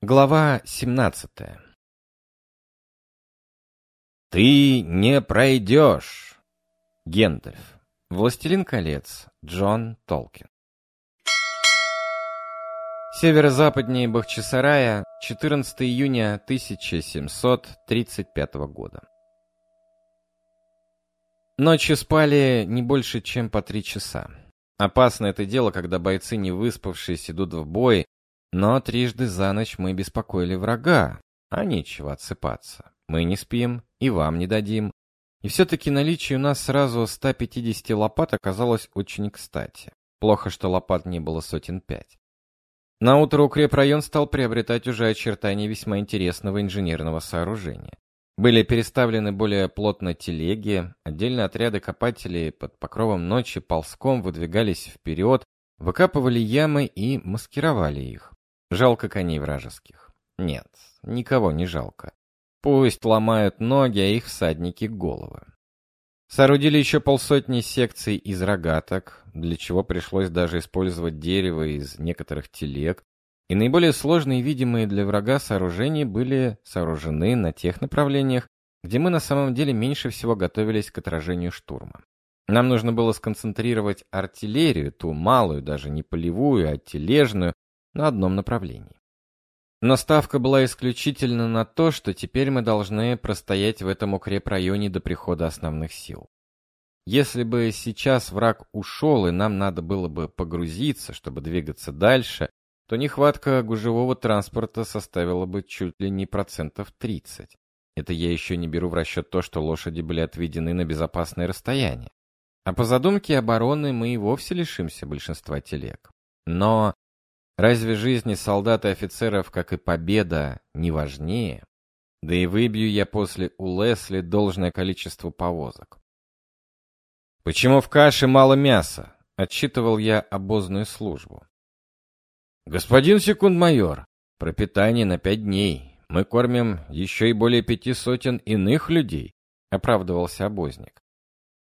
Глава 17 «Ты не пройдешь!» Гендальф. Властелин колец. Джон Толкин. Северо-западнее Бахчисарая, 14 июня 1735 года. Ночью спали не больше, чем по три часа. Опасно это дело, когда бойцы, не выспавшись, идут в бой, но трижды за ночь мы беспокоили врага, а нечего отсыпаться. Мы не спим, и вам не дадим. И все-таки наличие у нас сразу 150 лопат оказалось очень кстати. Плохо, что лопат не было сотен пять. Наутро укрепрайон стал приобретать уже очертания весьма интересного инженерного сооружения. Были переставлены более плотно телеги, отдельные отряды копателей под покровом ночи ползком выдвигались вперед, выкапывали ямы и маскировали их. Жалко коней вражеских. Нет, никого не жалко. Пусть ломают ноги, а их всадники головы. Соорудили еще полсотни секций из рогаток, для чего пришлось даже использовать дерево из некоторых телег, и наиболее сложные видимые для врага сооружения были сооружены на тех направлениях, где мы на самом деле меньше всего готовились к отражению штурма. Нам нужно было сконцентрировать артиллерию, ту малую, даже не полевую, а тележную, на одном направлении. Но ставка была исключительно на то, что теперь мы должны простоять в этом укрепрайоне до прихода основных сил. Если бы сейчас враг ушел и нам надо было бы погрузиться, чтобы двигаться дальше, то нехватка гужевого транспорта составила бы чуть ли не процентов 30. Это я еще не беру в расчет то, что лошади были отведены на безопасное расстояние. А по задумке обороны мы и вовсе лишимся большинства телег. Но Разве жизни солдат и офицеров, как и победа, не важнее? Да и выбью я после у Лесли должное количество повозок. «Почему в каше мало мяса?» — отчитывал я обозную службу. «Господин секунд-майор, пропитание на пять дней. Мы кормим еще и более пяти сотен иных людей», — оправдывался обозник.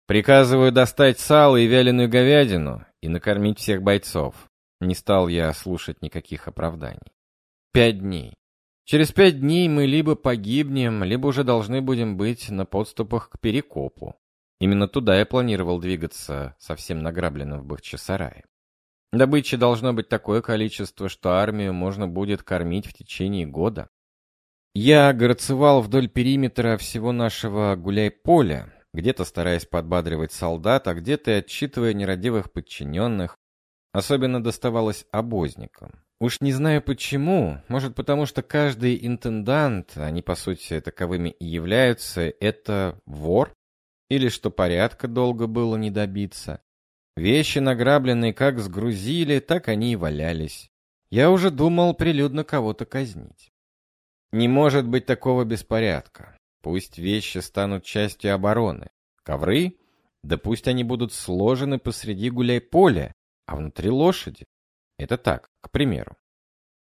«Приказываю достать сало и вяленую говядину и накормить всех бойцов. Не стал я слушать никаких оправданий. Пять дней. Через пять дней мы либо погибнем, либо уже должны будем быть на подступах к Перекопу. Именно туда я планировал двигаться совсем награбленным в Бахчисарае. Добычи должно быть такое количество, что армию можно будет кормить в течение года. Я горцевал вдоль периметра всего нашего гуляй-поля, где-то стараясь подбадривать солдат, а где-то отчитывая нерадивых подчиненных, Особенно доставалось обозникам. Уж не знаю почему, может потому что каждый интендант, они по сути таковыми и являются, это вор? Или что порядка долго было не добиться? Вещи награбленные как сгрузили, так они и валялись. Я уже думал прилюдно кого-то казнить. Не может быть такого беспорядка. Пусть вещи станут частью обороны. Ковры? Да пусть они будут сложены посреди гуляй-поля, а внутри лошади. Это так, к примеру.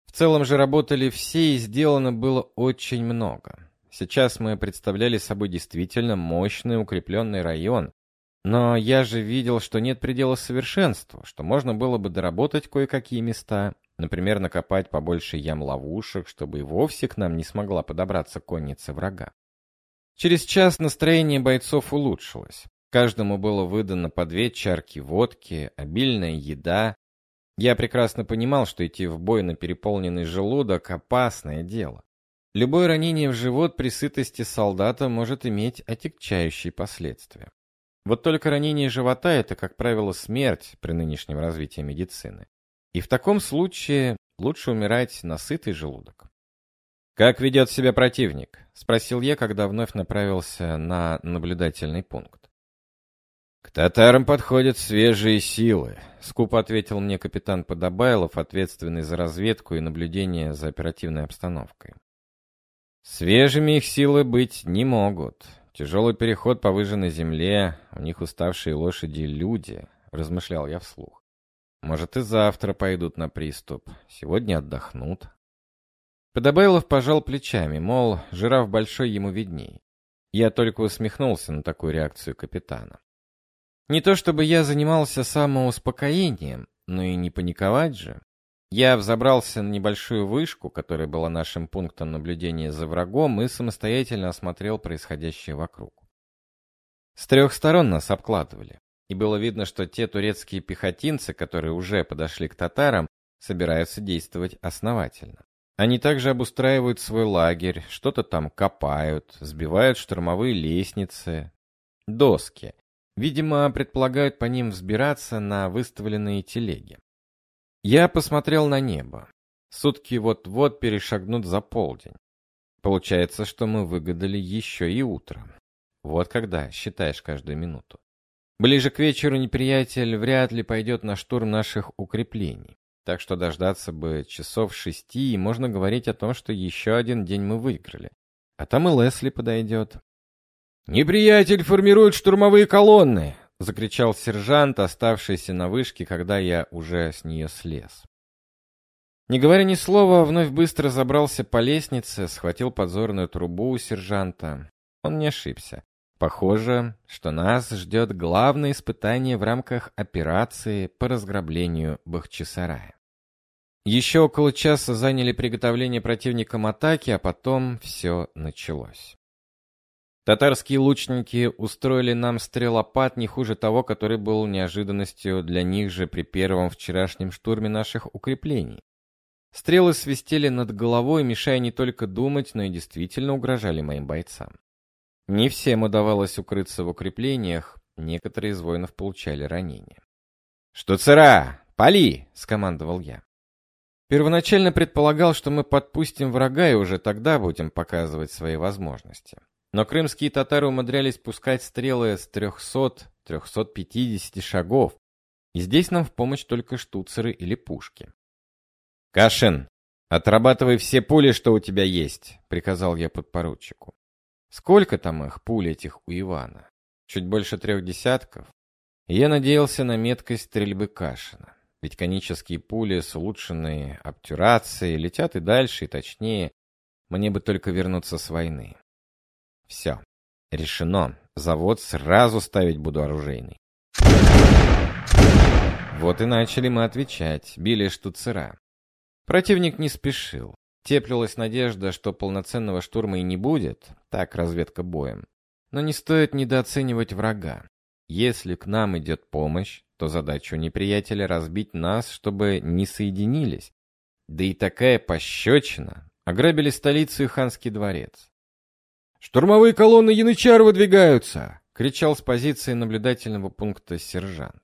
В целом же работали все и сделано было очень много. Сейчас мы представляли собой действительно мощный укрепленный район, но я же видел, что нет предела совершенству, что можно было бы доработать кое-какие места, например, накопать побольше ям-ловушек, чтобы и вовсе к нам не смогла подобраться конница врага. Через час настроение бойцов улучшилось. Каждому было выдано по две чарки водки, обильная еда. Я прекрасно понимал, что идти в бой на переполненный желудок – опасное дело. Любое ранение в живот при сытости солдата может иметь отягчающие последствия. Вот только ранение живота – это, как правило, смерть при нынешнем развитии медицины. И в таком случае лучше умирать на сытый желудок. «Как ведет себя противник?» – спросил я, когда вновь направился на наблюдательный пункт. «К татарам подходят свежие силы», — скупо ответил мне капитан Подобайлов, ответственный за разведку и наблюдение за оперативной обстановкой. «Свежими их силы быть не могут. Тяжелый переход по выжженной земле, у них уставшие лошади люди», — размышлял я вслух. «Может, и завтра пойдут на приступ, сегодня отдохнут». Подобайлов пожал плечами, мол, жираф большой ему видней. Я только усмехнулся на такую реакцию капитана. Не то чтобы я занимался самоуспокоением, но и не паниковать же. Я взобрался на небольшую вышку, которая была нашим пунктом наблюдения за врагом, и самостоятельно осмотрел происходящее вокруг. С трех сторон нас обкладывали, и было видно, что те турецкие пехотинцы, которые уже подошли к татарам, собираются действовать основательно. Они также обустраивают свой лагерь, что-то там копают, сбивают штурмовые лестницы, доски. Видимо, предполагают по ним взбираться на выставленные телеги. Я посмотрел на небо. Сутки вот-вот перешагнут за полдень. Получается, что мы выгадали еще и утро. Вот когда считаешь каждую минуту. Ближе к вечеру неприятель вряд ли пойдет на штурм наших укреплений. Так что дождаться бы часов шести, и можно говорить о том, что еще один день мы выиграли. А там и Лесли подойдет. «Неприятель формирует штурмовые колонны!» — закричал сержант, оставшийся на вышке, когда я уже с нее слез. Не говоря ни слова, вновь быстро забрался по лестнице, схватил подзорную трубу у сержанта. Он не ошибся. Похоже, что нас ждет главное испытание в рамках операции по разграблению Бахчисарая. Еще около часа заняли приготовление противником атаки, а потом все началось. Татарские лучники устроили нам стрелопад не хуже того, который был неожиданностью для них же при первом вчерашнем штурме наших укреплений. Стрелы свистели над головой, мешая не только думать, но и действительно угрожали моим бойцам. Не всем удавалось укрыться в укреплениях, некоторые из воинов получали ранения. «Штуцера! Пали!» — скомандовал я. Первоначально предполагал, что мы подпустим врага и уже тогда будем показывать свои возможности. Но крымские татары умудрялись пускать стрелы с 300-350 шагов, и здесь нам в помощь только штуцеры или пушки. «Кашин, отрабатывай все пули, что у тебя есть», — приказал я подпоручику. «Сколько там их, пуль этих у Ивана? Чуть больше трех десятков?» Я надеялся на меткость стрельбы Кашина. Ведь конические пули с улучшенной обтюрацией летят и дальше, и точнее. Мне бы только вернуться с войны. Все. Решено. Завод сразу ставить буду оружейный. Вот и начали мы отвечать. Били штуцера. Противник не спешил. Теплилась надежда, что полноценного штурма и не будет. Так, разведка боем. Но не стоит недооценивать врага. Если к нам идет помощь, то задача у неприятеля разбить нас, чтобы не соединились. Да и такая пощечина. Ограбили столицу и ханский дворец. «Штурмовые колонны янычар выдвигаются!» — кричал с позиции наблюдательного пункта сержант.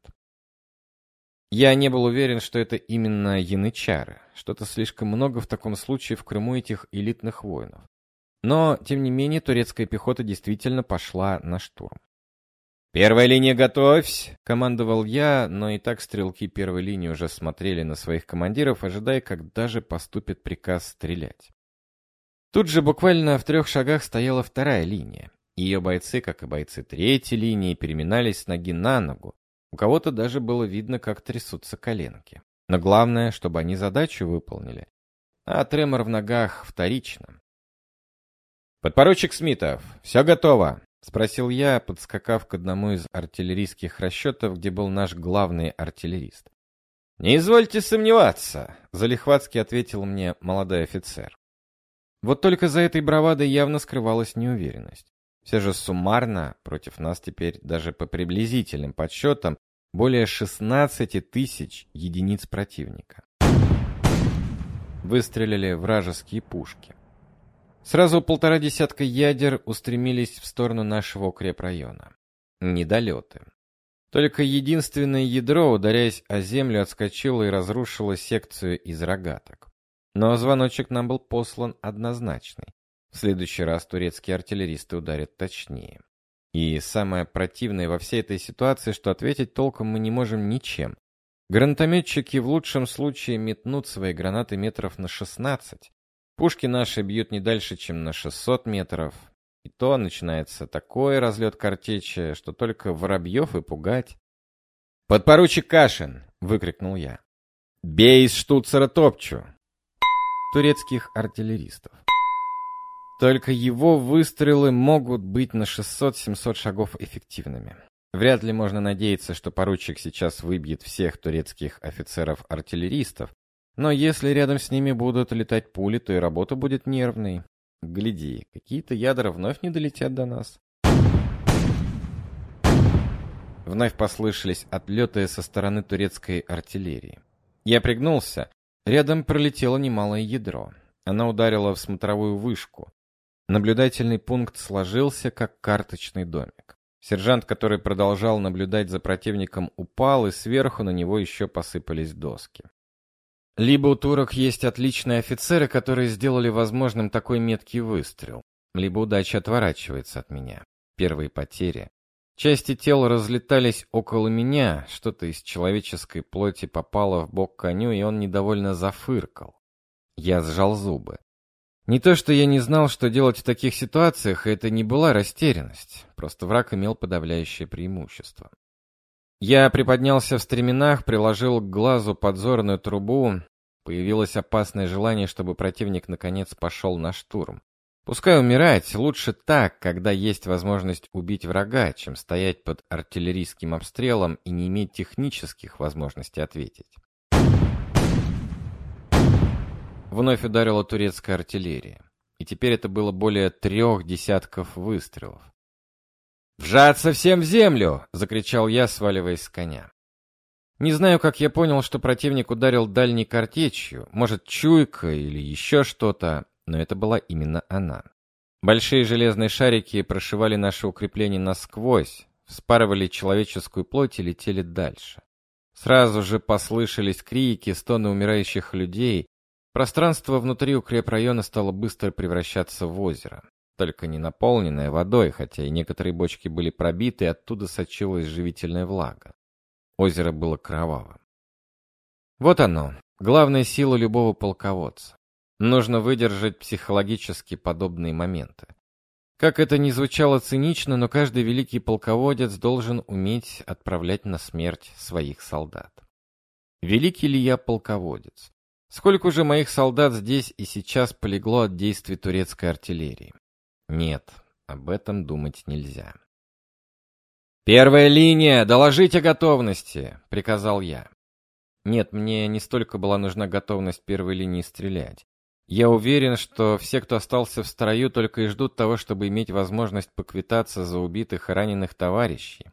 Я не был уверен, что это именно янычары. Что-то слишком много в таком случае в Крыму этих элитных воинов. Но, тем не менее, турецкая пехота действительно пошла на штурм. «Первая линия, готовься!» — командовал я, но и так стрелки первой линии уже смотрели на своих командиров, ожидая, когда же поступит приказ стрелять. Тут же буквально в трех шагах стояла вторая линия. Ее бойцы, как и бойцы третьей линии, переминались с ноги на ногу. У кого-то даже было видно, как трясутся коленки. Но главное, чтобы они задачу выполнили. А тремор в ногах вторично. «Подпоручик Смитов, все готово!» — спросил я, подскакав к одному из артиллерийских расчетов, где был наш главный артиллерист. «Не извольте сомневаться», — залихватски ответил мне молодой офицер. Вот только за этой бравадой явно скрывалась неуверенность. Все же суммарно против нас теперь даже по приблизительным подсчетам более 16 тысяч единиц противника. Выстрелили вражеские пушки. Сразу полтора десятка ядер устремились в сторону нашего укрепрайона. Недолеты. Только единственное ядро, ударяясь о землю, отскочило и разрушило секцию из рогаток. Но звоночек нам был послан однозначный. В следующий раз турецкие артиллеристы ударят точнее. И самое противное во всей этой ситуации, что ответить толком мы не можем ничем. Гранатометчики в лучшем случае метнут свои гранаты метров на 16. Пушки наши бьют не дальше, чем на 600 метров. И то начинается такой разлет картечи, что только воробьев и пугать. «Подпоручик Кашин!» — выкрикнул я. «Бей из штуцера топчу!» Турецких артиллеристов. Только его выстрелы могут быть на 600-700 шагов эффективными. Вряд ли можно надеяться, что поручик сейчас выбьет всех турецких офицеров-артиллеристов, Но если рядом с ними будут летать пули, то и работа будет нервной. Гляди, какие-то ядра вновь не долетят до нас. Вновь послышались отлеты со стороны турецкой артиллерии. Я пригнулся. Рядом пролетело немалое ядро. Она ударила в смотровую вышку. Наблюдательный пункт сложился, как карточный домик. Сержант, который продолжал наблюдать за противником, упал, и сверху на него еще посыпались доски. Либо у турок есть отличные офицеры, которые сделали возможным такой меткий выстрел, либо удача отворачивается от меня. Первые потери. Части тел разлетались около меня, что-то из человеческой плоти попало в бок коню, и он недовольно зафыркал. Я сжал зубы. Не то, что я не знал, что делать в таких ситуациях, это не была растерянность. Просто враг имел подавляющее преимущество. Я приподнялся в стременах, приложил к глазу подзорную трубу. Появилось опасное желание, чтобы противник наконец пошел на штурм. Пускай умирать, лучше так, когда есть возможность убить врага, чем стоять под артиллерийским обстрелом и не иметь технических возможностей ответить. Вновь ударила турецкая артиллерия. И теперь это было более трех десятков выстрелов. «Вжаться всем в землю!» — закричал я, сваливаясь с коня. Не знаю, как я понял, что противник ударил дальней картечью, может, чуйка или еще что-то, но это была именно она. Большие железные шарики прошивали наше укрепление насквозь, вспарывали человеческую плоть и летели дальше. Сразу же послышались крики, стоны умирающих людей, Пространство внутри укрепрайона стало быстро превращаться в озеро. Только не наполненное водой, хотя и некоторые бочки были пробиты, и оттуда сочилась живительная влага. Озеро было кровавым. Вот оно, главная сила любого полководца. Нужно выдержать психологически подобные моменты. Как это ни звучало цинично, но каждый великий полководец должен уметь отправлять на смерть своих солдат. Великий ли я полководец? Сколько же моих солдат здесь и сейчас полегло от действий турецкой артиллерии? Нет, об этом думать нельзя. «Первая линия! Доложите готовности!» — приказал я. Нет, мне не столько была нужна готовность первой линии стрелять. Я уверен, что все, кто остался в строю, только и ждут того, чтобы иметь возможность поквитаться за убитых и раненых товарищей.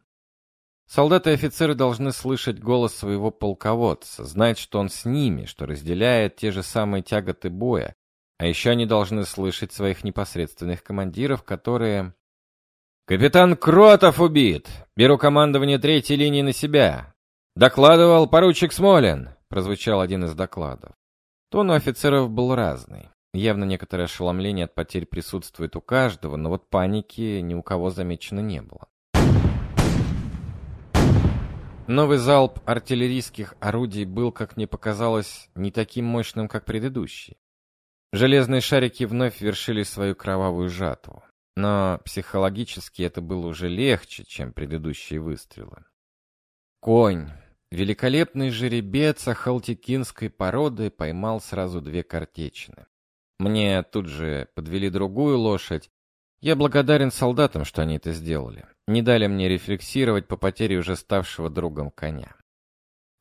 Солдаты и офицеры должны слышать голос своего полководца, знать, что он с ними, что разделяет те же самые тяготы боя. А еще они должны слышать своих непосредственных командиров, которые... «Капитан Кротов убит! Беру командование третьей линии на себя!» «Докладывал поручик Смолин!» — прозвучал один из докладов. Тон у офицеров был разный. Явно некоторое ошеломление от потерь присутствует у каждого, но вот паники ни у кого замечено не было. Новый залп артиллерийских орудий был, как мне показалось, не таким мощным, как предыдущий. Железные шарики вновь вершили свою кровавую жатву. Но психологически это было уже легче, чем предыдущие выстрелы. Конь, великолепный жеребец ахалтикинской породы, поймал сразу две картечины. Мне тут же подвели другую лошадь. Я благодарен солдатам, что они это сделали не дали мне рефлексировать по потере уже ставшего другом коня.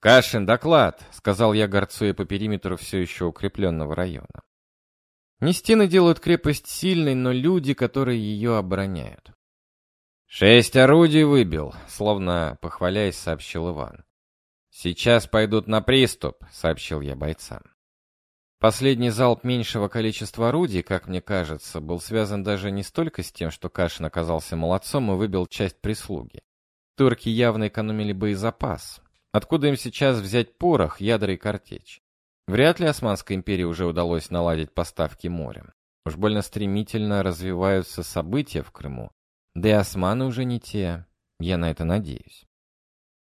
«Кашин, доклад!» — сказал я, горцуя по периметру все еще укрепленного района. Не стены делают крепость сильной, но люди, которые ее обороняют. «Шесть орудий выбил», — словно похваляясь, сообщил Иван. «Сейчас пойдут на приступ», — сообщил я бойцам. Последний залп меньшего количества орудий, как мне кажется, был связан даже не столько с тем, что Кашин оказался молодцом и выбил часть прислуги. Турки явно экономили боезапас. Откуда им сейчас взять порох, ядра и картечь? Вряд ли Османской империи уже удалось наладить поставки морем. Уж больно стремительно развиваются события в Крыму. Да и османы уже не те. Я на это надеюсь.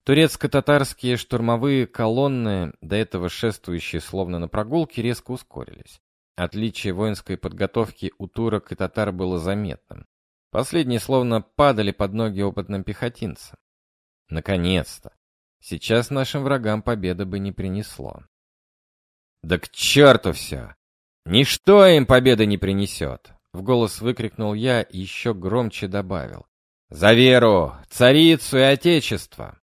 Турецко-татарские штурмовые колонны, до этого шествующие словно на прогулке, резко ускорились. Отличие воинской подготовки у турок и татар было заметным. Последние словно падали под ноги опытным пехотинцам. Наконец-то! Сейчас нашим врагам победа бы не принесло. «Да к черту все! Ничто им победы не принесет!» В голос выкрикнул я и еще громче добавил. «За веру, царицу и отечество!»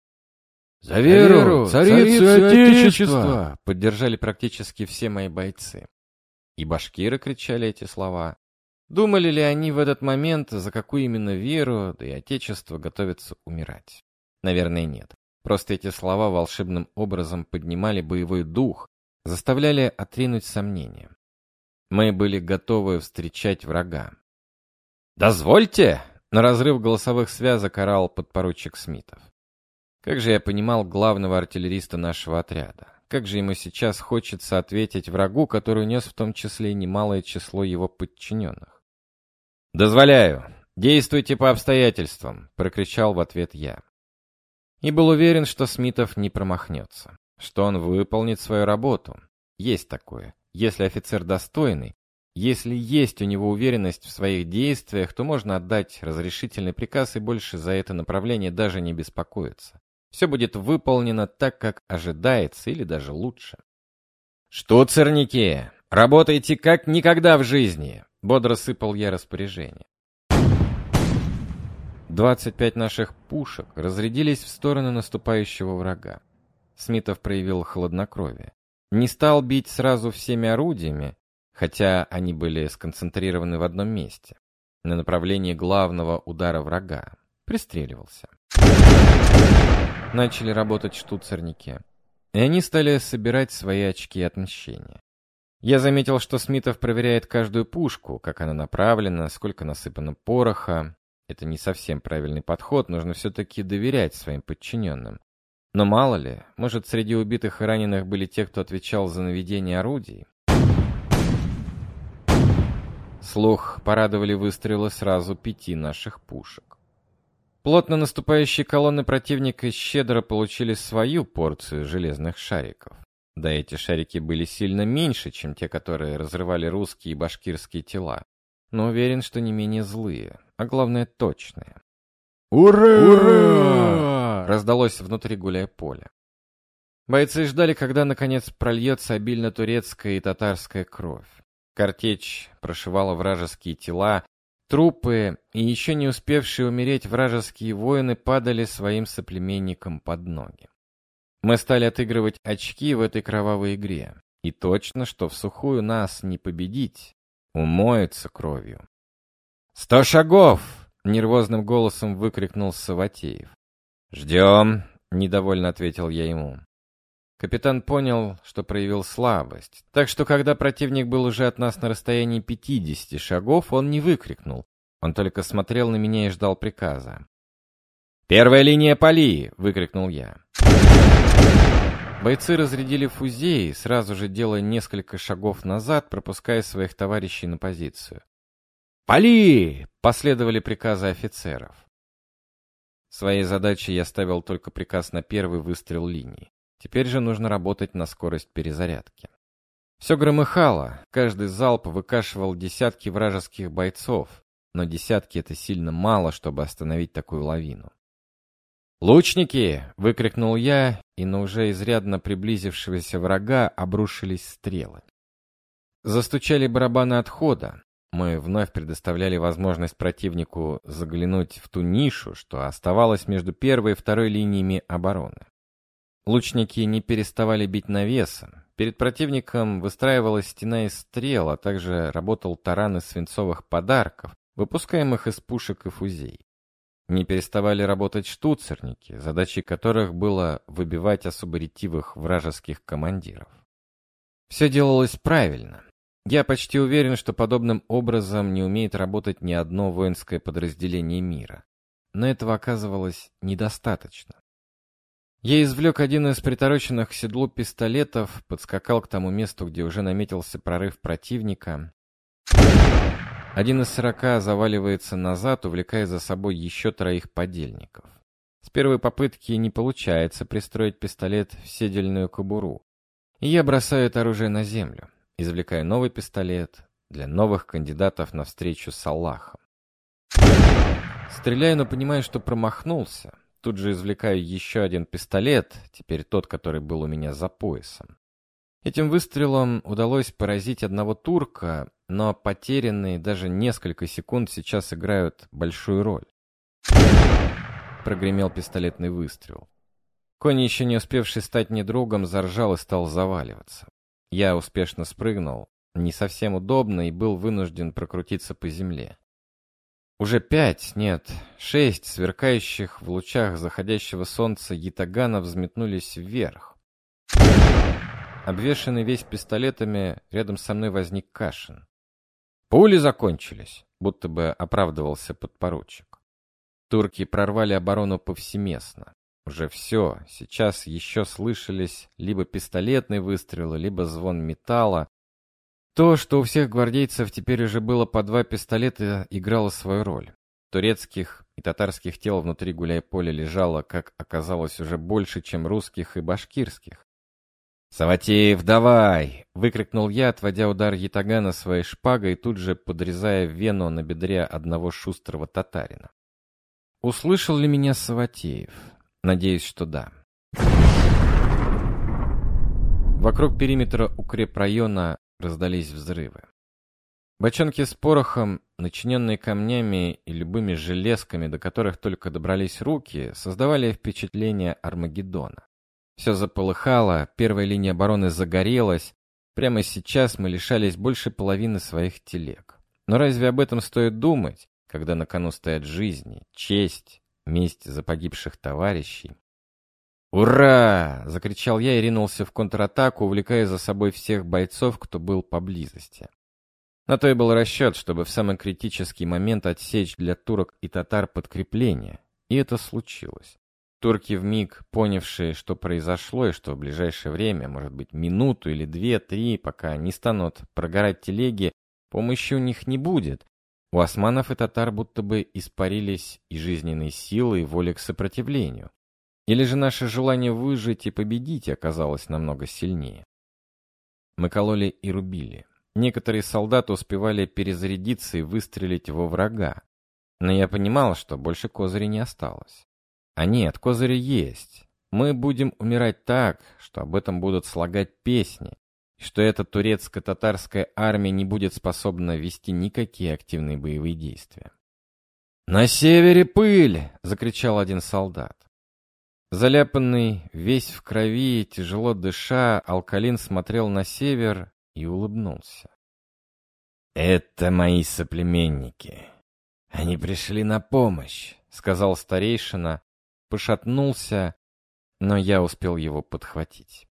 «За веру, царицу и отечество!» Поддержали практически все мои бойцы. И башкиры кричали эти слова. Думали ли они в этот момент, за какую именно веру, да и отечество готовятся умирать? Наверное, нет. Просто эти слова волшебным образом поднимали боевой дух, заставляли отринуть сомнения. Мы были готовы встречать врага. «Дозвольте!» — на разрыв голосовых связок орал подпоручик Смитов. Как же я понимал главного артиллериста нашего отряда. Как же ему сейчас хочется ответить врагу, который нес в том числе немалое число его подчиненных. «Дозволяю. Действуйте по обстоятельствам», — прокричал в ответ я. И был уверен, что Смитов не промахнется, что он выполнит свою работу. Есть такое. Если офицер достойный, если есть у него уверенность в своих действиях, то можно отдать разрешительный приказ и больше за это направление даже не беспокоиться. Все будет выполнено так, как ожидается, или даже лучше. «Штуцерники! Работайте как никогда в жизни!» Бодро сыпал я распоряжение. 25 наших пушек разрядились в сторону наступающего врага. Смитов проявил хладнокровие. Не стал бить сразу всеми орудиями, хотя они были сконцентрированы в одном месте, на направлении главного удара врага. Пристреливался начали работать штуцерники. И они стали собирать свои очки отмщения. Я заметил, что Смитов проверяет каждую пушку, как она направлена, сколько насыпано пороха. Это не совсем правильный подход, нужно все-таки доверять своим подчиненным. Но мало ли, может, среди убитых и раненых были те, кто отвечал за наведение орудий? Слух порадовали выстрелы сразу пяти наших пушек. Плотно наступающие колонны противника щедро получили свою порцию железных шариков. Да эти шарики были сильно меньше, чем те, которые разрывали русские и башкирские тела. Но уверен, что не менее злые, а главное точные. «Ура! Ура!» раздалось внутри гуляя поля. Бойцы ждали, когда наконец прольется обильно турецкая и татарская кровь. Картечь прошивала вражеские тела, Трупы и еще не успевшие умереть вражеские воины падали своим соплеменникам под ноги. Мы стали отыгрывать очки в этой кровавой игре. И точно, что в сухую нас не победить, умоется кровью. «Сто шагов!» — нервозным голосом выкрикнул Саватеев. «Ждем!» — недовольно ответил я ему. Капитан понял, что проявил слабость, так что когда противник был уже от нас на расстоянии 50 шагов, он не выкрикнул. Он только смотрел на меня и ждал приказа. «Первая линия поли!» — выкрикнул я. Бойцы разрядили фузеи, сразу же делая несколько шагов назад, пропуская своих товарищей на позицию. «Поли!» — последовали приказы офицеров. Своей задачей я ставил только приказ на первый выстрел линии. Теперь же нужно работать на скорость перезарядки. Все громыхало, каждый залп выкашивал десятки вражеских бойцов, но десятки — это сильно мало, чтобы остановить такую лавину. «Лучники!» — выкрикнул я, и на уже изрядно приблизившегося врага обрушились стрелы. Застучали барабаны отхода. Мы вновь предоставляли возможность противнику заглянуть в ту нишу, что оставалась между первой и второй линиями обороны. Лучники не переставали бить навесом. Перед противником выстраивалась стена из стрел, а также работал таран из свинцовых подарков, выпускаемых из пушек и фузей. Не переставали работать штуцерники, задачей которых было выбивать особо ретивых вражеских командиров. Все делалось правильно. Я почти уверен, что подобным образом не умеет работать ни одно воинское подразделение мира. Но этого оказывалось недостаточно. Я извлек один из притороченных к седлу пистолетов, подскакал к тому месту, где уже наметился прорыв противника. Один из сорока заваливается назад, увлекая за собой еще троих подельников. С первой попытки не получается пристроить пистолет в седельную кобуру. И я бросаю это оружие на землю, извлекаю новый пистолет для новых кандидатов на встречу с Аллахом. Стреляю, но понимаю, что промахнулся. Тут же извлекаю еще один пистолет, теперь тот, который был у меня за поясом. Этим выстрелом удалось поразить одного турка, но потерянные даже несколько секунд сейчас играют большую роль. Прогремел пистолетный выстрел. Конь, еще не успевший стать недругом, заржал и стал заваливаться. Я успешно спрыгнул, не совсем удобно, и был вынужден прокрутиться по земле. Уже пять, нет, шесть сверкающих в лучах заходящего солнца ятагана взметнулись вверх. Обвешанный весь пистолетами, рядом со мной возник Кашин. Пули закончились, будто бы оправдывался подпоручик. Турки прорвали оборону повсеместно. Уже все, сейчас еще слышались либо пистолетные выстрелы, либо звон металла. То, что у всех гвардейцев теперь уже было по два пистолета, играло свою роль. Турецких и татарских тел внутри гуляй-поля лежало, как оказалось, уже больше, чем русских и башкирских. «Саватеев, давай!» — выкрикнул я, отводя удар ятагана своей шпагой, тут же подрезая вену на бедре одного шустрого татарина. Услышал ли меня Саватеев? Надеюсь, что да. Вокруг периметра укрепрайона раздались взрывы. Бочонки с порохом, начиненные камнями и любыми железками, до которых только добрались руки, создавали впечатление Армагеддона. Все заполыхало, первая линия обороны загорелась. Прямо сейчас мы лишались больше половины своих телег. Но разве об этом стоит думать, когда на кону стоят жизни, честь, месть за погибших товарищей. «Ура!» — закричал я и ринулся в контратаку, увлекая за собой всех бойцов, кто был поблизости. На то и был расчет, чтобы в самый критический момент отсечь для турок и татар подкрепление. И это случилось. Турки вмиг, понявшие, что произошло, и что в ближайшее время, может быть, минуту или две-три, пока не станут прогорать телеги, помощи у них не будет, у османов и татар будто бы испарились и жизненные силы, и воля к сопротивлению. Или же наше желание выжить и победить оказалось намного сильнее. Мы кололи и рубили. Некоторые солдаты успевали перезарядиться и выстрелить во врага. Но я понимал, что больше козырей не осталось. А нет, козыри есть. Мы будем умирать так, что об этом будут слагать песни, что эта турецко-татарская армия не будет способна вести никакие активные боевые действия. «На севере пыль!» — закричал один солдат. Заляпанный, весь в крови, тяжело дыша, Алкалин смотрел на север и улыбнулся. «Это мои соплеменники. Они пришли на помощь», — сказал старейшина, пошатнулся, но я успел его подхватить.